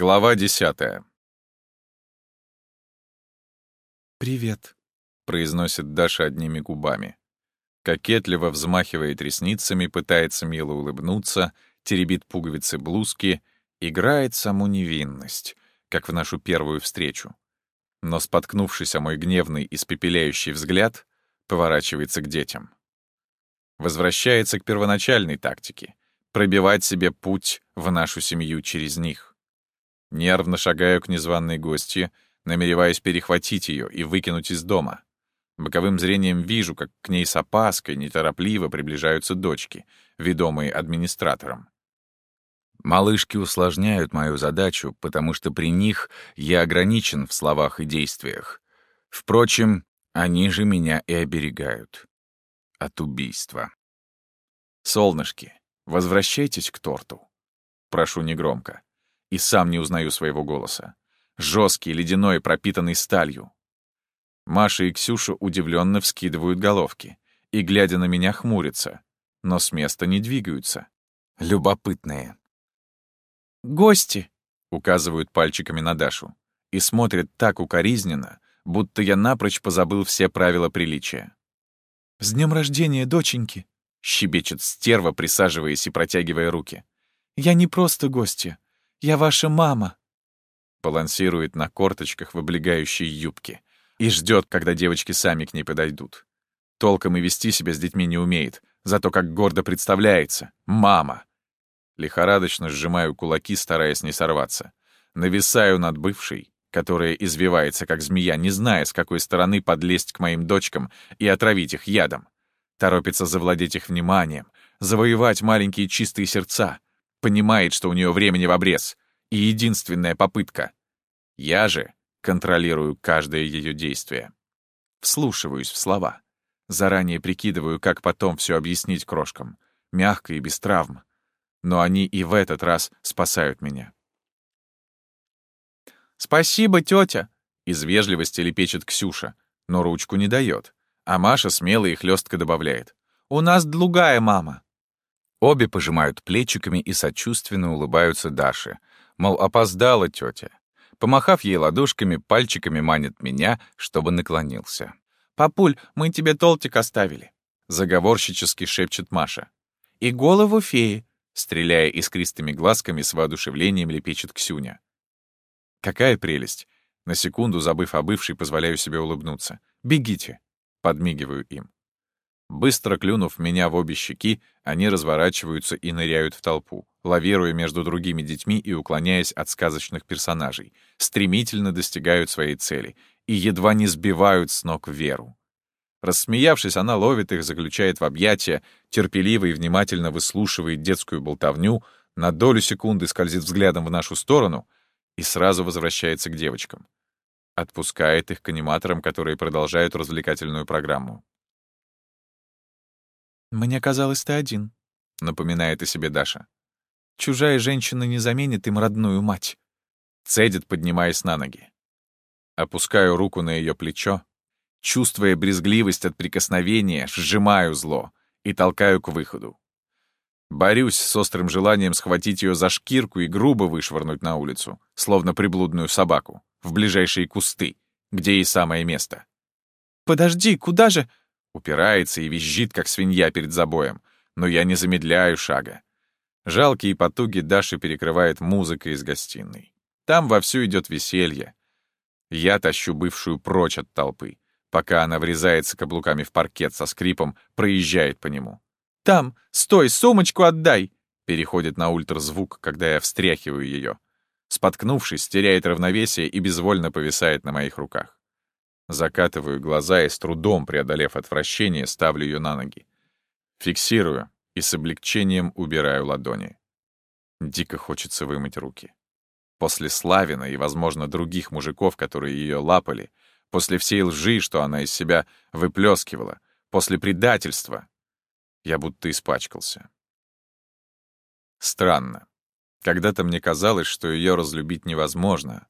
Глава десятая. «Привет», — произносит Даша одними губами. Кокетливо взмахивает ресницами, пытается мило улыбнуться, теребит пуговицы блузки, играет саму невинность, как в нашу первую встречу. Но, споткнувшись о мой гневный, испепеляющий взгляд, поворачивается к детям. Возвращается к первоначальной тактике — пробивать себе путь в нашу семью через них. Нервно шагаю к незваной гостье, намереваясь перехватить ее и выкинуть из дома. Боковым зрением вижу, как к ней с опаской неторопливо приближаются дочки, ведомые администратором. Малышки усложняют мою задачу, потому что при них я ограничен в словах и действиях. Впрочем, они же меня и оберегают. От убийства. «Солнышки, возвращайтесь к торту». Прошу негромко и сам не узнаю своего голоса. Жесткий, ледяной, пропитанный сталью. Маша и Ксюша удивленно вскидывают головки и, глядя на меня, хмурятся, но с места не двигаются. Любопытные. «Гости!» — указывают пальчиками на Дашу и смотрят так укоризненно, будто я напрочь позабыл все правила приличия. «С днем рождения, доченьки!» — щебечет стерва, присаживаясь и протягивая руки. «Я не просто гостья. Я ваша мама!» Балансирует на корточках в облегающей юбке и ждет, когда девочки сами к ней подойдут. Толком и вести себя с детьми не умеет, зато как гордо представляется — мама. Лихорадочно сжимаю кулаки, стараясь не сорваться. Нависаю над бывшей, которая извивается, как змея, не зная, с какой стороны подлезть к моим дочкам и отравить их ядом. Торопится завладеть их вниманием, завоевать маленькие чистые сердца — понимает, что у нее времени в обрез, и единственная попытка. Я же контролирую каждое ее действие. Вслушиваюсь в слова. Заранее прикидываю, как потом все объяснить крошкам, мягко и без травм. Но они и в этот раз спасают меня. «Спасибо, тетя!» — из вежливости лепечет Ксюша, но ручку не дает. А Маша смело и хлестко добавляет. «У нас другая мама». Обе пожимают плечиками и сочувственно улыбаются Даше. Мол, опоздала тетя. Помахав ей ладошками, пальчиками манит меня, чтобы наклонился. «Папуль, мы тебе толтик оставили», — заговорщически шепчет Маша. «И голову феи», — стреляя искристыми глазками, с воодушевлением лепечет Ксюня. Какая прелесть! На секунду, забыв о бывшей, позволяю себе улыбнуться. «Бегите!» — подмигиваю им. Быстро клюнув меня в обе щеки, они разворачиваются и ныряют в толпу, лавируя между другими детьми и уклоняясь от сказочных персонажей, стремительно достигают своей цели и едва не сбивают с ног Веру. Рассмеявшись, она ловит их, заключает в объятия, терпеливо и внимательно выслушивает детскую болтовню, на долю секунды скользит взглядом в нашу сторону и сразу возвращается к девочкам. Отпускает их к аниматорам, которые продолжают развлекательную программу. «Мне казалось, ты один», — напоминает о себе Даша. «Чужая женщина не заменит им родную мать», — цедит, поднимаясь на ноги. Опускаю руку на ее плечо, чувствуя брезгливость от прикосновения, сжимаю зло и толкаю к выходу. Борюсь с острым желанием схватить ее за шкирку и грубо вышвырнуть на улицу, словно приблудную собаку, в ближайшие кусты, где и самое место. «Подожди, куда же?» Упирается и визжит, как свинья перед забоем. Но я не замедляю шага. Жалкие потуги Даши перекрывает музыка из гостиной. Там вовсю идет веселье. Я тащу бывшую прочь от толпы, пока она врезается каблуками в паркет со скрипом, проезжает по нему. «Там! Стой! Сумочку отдай!» Переходит на ультразвук, когда я встряхиваю ее. Споткнувшись, теряет равновесие и безвольно повисает на моих руках. Закатываю глаза и с трудом, преодолев отвращение, ставлю ее на ноги. Фиксирую и с облегчением убираю ладони. Дико хочется вымыть руки. После Славина и, возможно, других мужиков, которые ее лапали, после всей лжи, что она из себя выплескивала, после предательства, я будто испачкался. Странно. Когда-то мне казалось, что ее разлюбить невозможно,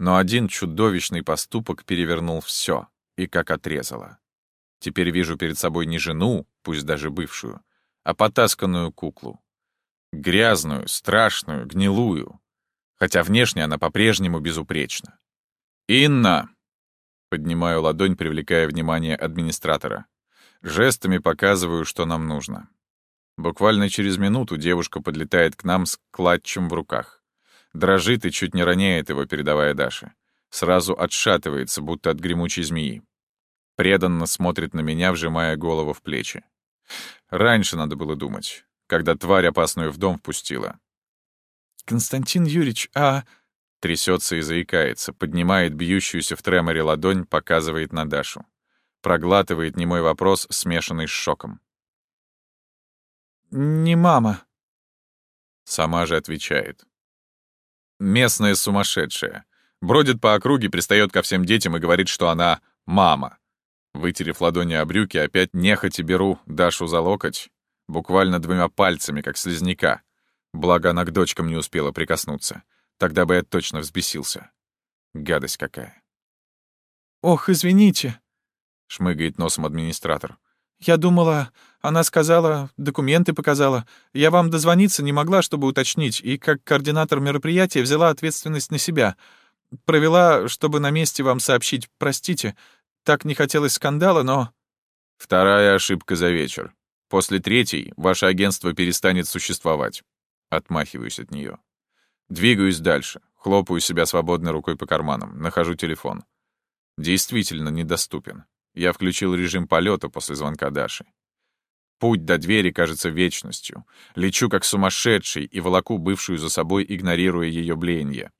но один чудовищный поступок перевернул все и как отрезало. Теперь вижу перед собой не жену, пусть даже бывшую, а потасканную куклу. Грязную, страшную, гнилую. хотя внешне она по-прежнему безупречна. «Инна!» Поднимаю ладонь, привлекая внимание администратора. Жестами показываю, что нам нужно. Буквально через минуту девушка подлетает к нам с клатчем в руках. Дрожит и чуть не роняет его, передавая Даше. Сразу отшатывается, будто от гремучей змеи. Преданно смотрит на меня, вжимая голову в плечи. Раньше надо было думать, когда тварь опасную в дом впустила. «Константин Юрьевич, а...» Трясется и заикается, поднимает бьющуюся в треморе ладонь, показывает на Дашу. Проглатывает немой вопрос, смешанный с шоком. «Не мама». Сама же отвечает. Местная сумасшедшая. Бродит по округе, пристает ко всем детям и говорит, что она мама. Вытерев ладони о брюки, опять нехотя беру Дашу за локоть, буквально двумя пальцами, как слизняка. Благо она к дочкам не успела прикоснуться. Тогда бы я точно взбесился. Гадость какая. «Ох, извините», — шмыгает носом администратор. «Я думала, она сказала, документы показала. Я вам дозвониться не могла, чтобы уточнить, и как координатор мероприятия взяла ответственность на себя. Провела, чтобы на месте вам сообщить. Простите, так не хотелось скандала, но...» «Вторая ошибка за вечер. После третьей ваше агентство перестанет существовать». Отмахиваюсь от нее. Двигаюсь дальше. Хлопаю себя свободной рукой по карманам. Нахожу телефон. Действительно недоступен. Я включил режим полета после звонка Даши. Путь до двери кажется вечностью. Лечу как сумасшедший и волоку бывшую за собой, игнорируя ее блеяние.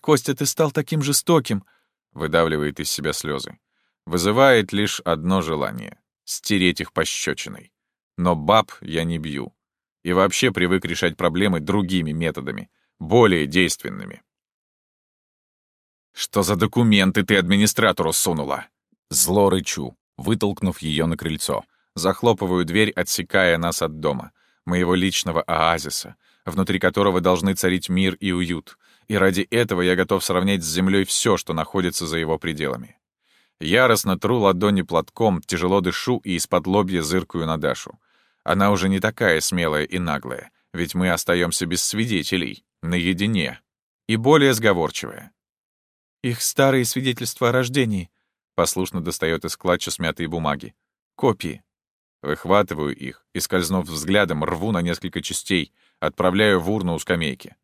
«Костя, ты стал таким жестоким!» — выдавливает из себя слезы. Вызывает лишь одно желание — стереть их пощечиной. Но баб я не бью. И вообще привык решать проблемы другими методами, более действенными. «Что за документы ты администратору сунула?» Зло рычу, вытолкнув ее на крыльцо. Захлопываю дверь, отсекая нас от дома, моего личного оазиса, внутри которого должны царить мир и уют, и ради этого я готов сравнять с землей все, что находится за его пределами. Яростно тру ладони платком, тяжело дышу и из-под лобья зыркаю на Дашу. Она уже не такая смелая и наглая, ведь мы остаемся без свидетелей, наедине, и более сговорчивая. «Их старые свидетельства о рождении», — послушно достает из клатча смятые бумаги. «Копии». Выхватываю их и, скользнув взглядом, рву на несколько частей, отправляю в урну у скамейки.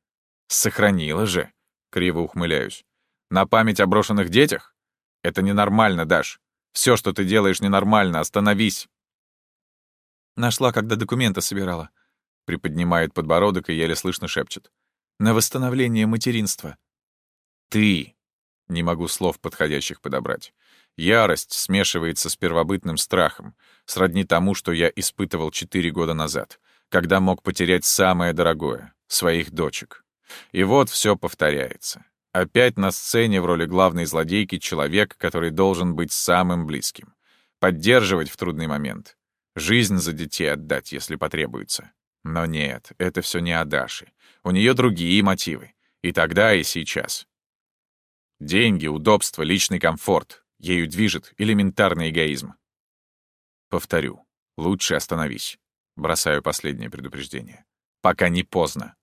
«Сохранила же!» — криво ухмыляюсь. «На память о брошенных детях? Это ненормально, Даш. Все, что ты делаешь, ненормально. Остановись!» Нашла, когда документы собирала. Приподнимает подбородок и еле слышно шепчет. На восстановление материнства. Ты! Не могу слов подходящих подобрать. Ярость смешивается с первобытным страхом, сродни тому, что я испытывал четыре года назад, когда мог потерять самое дорогое — своих дочек. И вот все повторяется. Опять на сцене в роли главной злодейки человек, который должен быть самым близким. Поддерживать в трудный момент. Жизнь за детей отдать, если потребуется. Но нет, это все не о Даше. У нее другие мотивы. И тогда, и сейчас. Деньги, удобство, личный комфорт. Ею движет элементарный эгоизм. Повторю. Лучше остановись. Бросаю последнее предупреждение. Пока не поздно.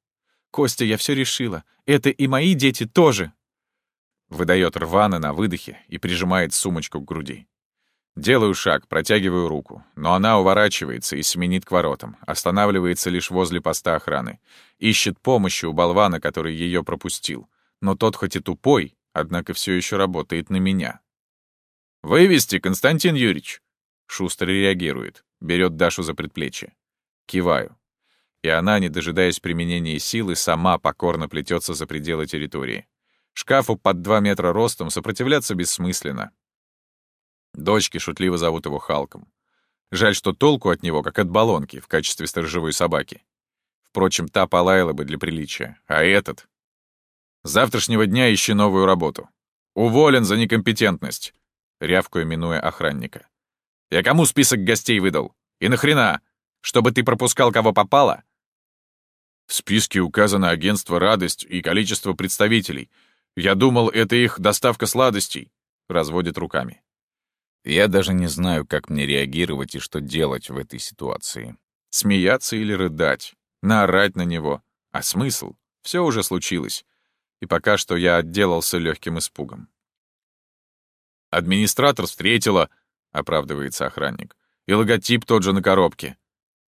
«Костя, я все решила. Это и мои дети тоже!» Выдает рвано на выдохе и прижимает сумочку к груди. Делаю шаг, протягиваю руку, но она уворачивается и сменит к воротам, останавливается лишь возле поста охраны. Ищет помощи у болвана, который ее пропустил. Но тот хоть и тупой, однако все еще работает на меня. «Вывести, Константин Юрьевич!» Шустро реагирует, берет Дашу за предплечье. Киваю. И она, не дожидаясь применения силы, сама покорно плетется за пределы территории. Шкафу под два метра ростом сопротивляться бессмысленно. Дочки шутливо зовут его Халком. Жаль, что толку от него, как от баллонки, в качестве сторожевой собаки. Впрочем, та полаяла бы для приличия, а этот... С завтрашнего дня ищи новую работу. Уволен за некомпетентность, рявкую, минуя охранника. Я кому список гостей выдал? И нахрена? Чтобы ты пропускал, кого попало? В списке указано агентство «Радость» и количество представителей. Я думал, это их доставка сладостей. Разводит руками. Я даже не знаю, как мне реагировать и что делать в этой ситуации. Смеяться или рыдать, наорать на него. А смысл? Все уже случилось. И пока что я отделался легким испугом. «Администратор встретила», — оправдывается охранник. «И логотип тот же на коробке».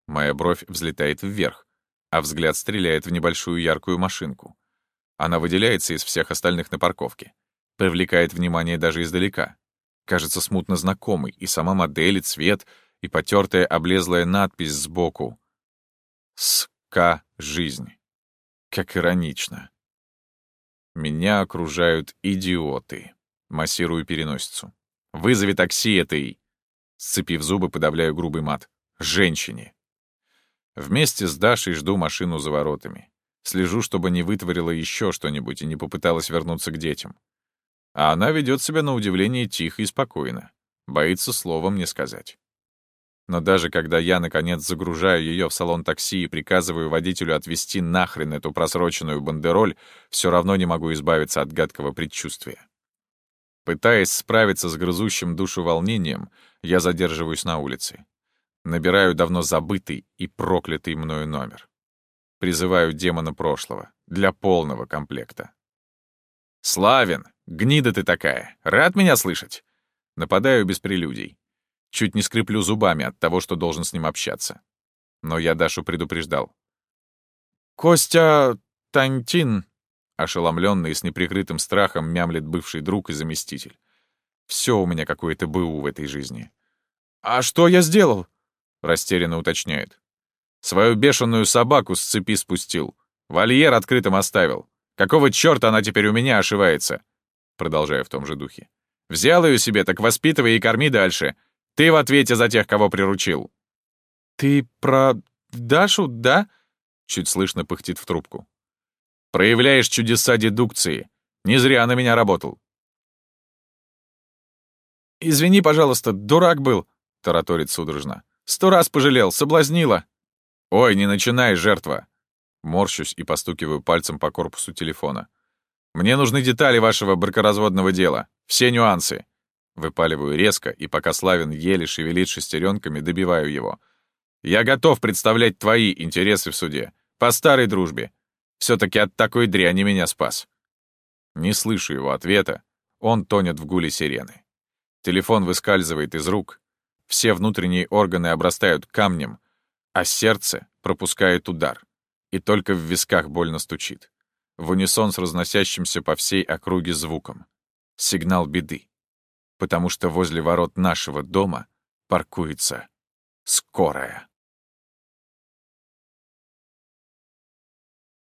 Моя бровь взлетает вверх, а взгляд стреляет в небольшую яркую машинку. Она выделяется из всех остальных на парковке. Привлекает внимание даже издалека. Кажется смутно знакомый, и сама модель, и цвет, и потертая облезлая надпись сбоку. «СК жизнь». Как иронично. Меня окружают идиоты. Массирую переносицу. «Вызови такси этой!» Сцепив зубы, подавляю грубый мат. «Женщине!» Вместе с Дашей жду машину за воротами. Слежу, чтобы не вытворила еще что-нибудь и не попыталась вернуться к детям. А она ведет себя на удивление тихо и спокойно. Боится словом мне сказать. Но даже когда я, наконец, загружаю ее в салон такси и приказываю водителю отвезти нахрен эту просроченную бандероль, все равно не могу избавиться от гадкого предчувствия. Пытаясь справиться с грызущим душу волнением, я задерживаюсь на улице. Набираю давно забытый и проклятый мною номер. Призываю демона прошлого для полного комплекта. «Славин, гнида ты такая! Рад меня слышать?» Нападаю без прелюдий. Чуть не скреплю зубами от того, что должен с ним общаться. Но я Дашу предупреждал. «Костя Тантин», Ошеломленный и с неприкрытым страхом мямлет бывший друг и заместитель. Все у меня какое-то БУ в этой жизни. «А что я сделал?» — растерянно уточняет. «Свою бешеную собаку с цепи спустил. Вольер открытым оставил. Какого чёрта она теперь у меня ошивается?» Продолжаю в том же духе. «Взял ее себе, так воспитывай и корми дальше. Ты в ответе за тех, кого приручил». «Ты про Дашу, да?» Чуть слышно пыхтит в трубку. Проявляешь чудеса дедукции. Не зря на меня работал. «Извини, пожалуйста, дурак был», — тараторит судорожно. «Сто раз пожалел, соблазнила». «Ой, не начинай, жертва!» Морщусь и постукиваю пальцем по корпусу телефона. «Мне нужны детали вашего бракоразводного дела. Все нюансы». Выпаливаю резко, и пока Славин еле шевелит шестеренками, добиваю его. «Я готов представлять твои интересы в суде. По старой дружбе. Все-таки от такой дряни меня спас. Не слышу его ответа. Он тонет в гуле сирены. Телефон выскальзывает из рук. Все внутренние органы обрастают камнем, а сердце пропускает удар. И только в висках больно стучит. В унисон с разносящимся по всей округе звуком. Сигнал беды. Потому что возле ворот нашего дома паркуется скорая.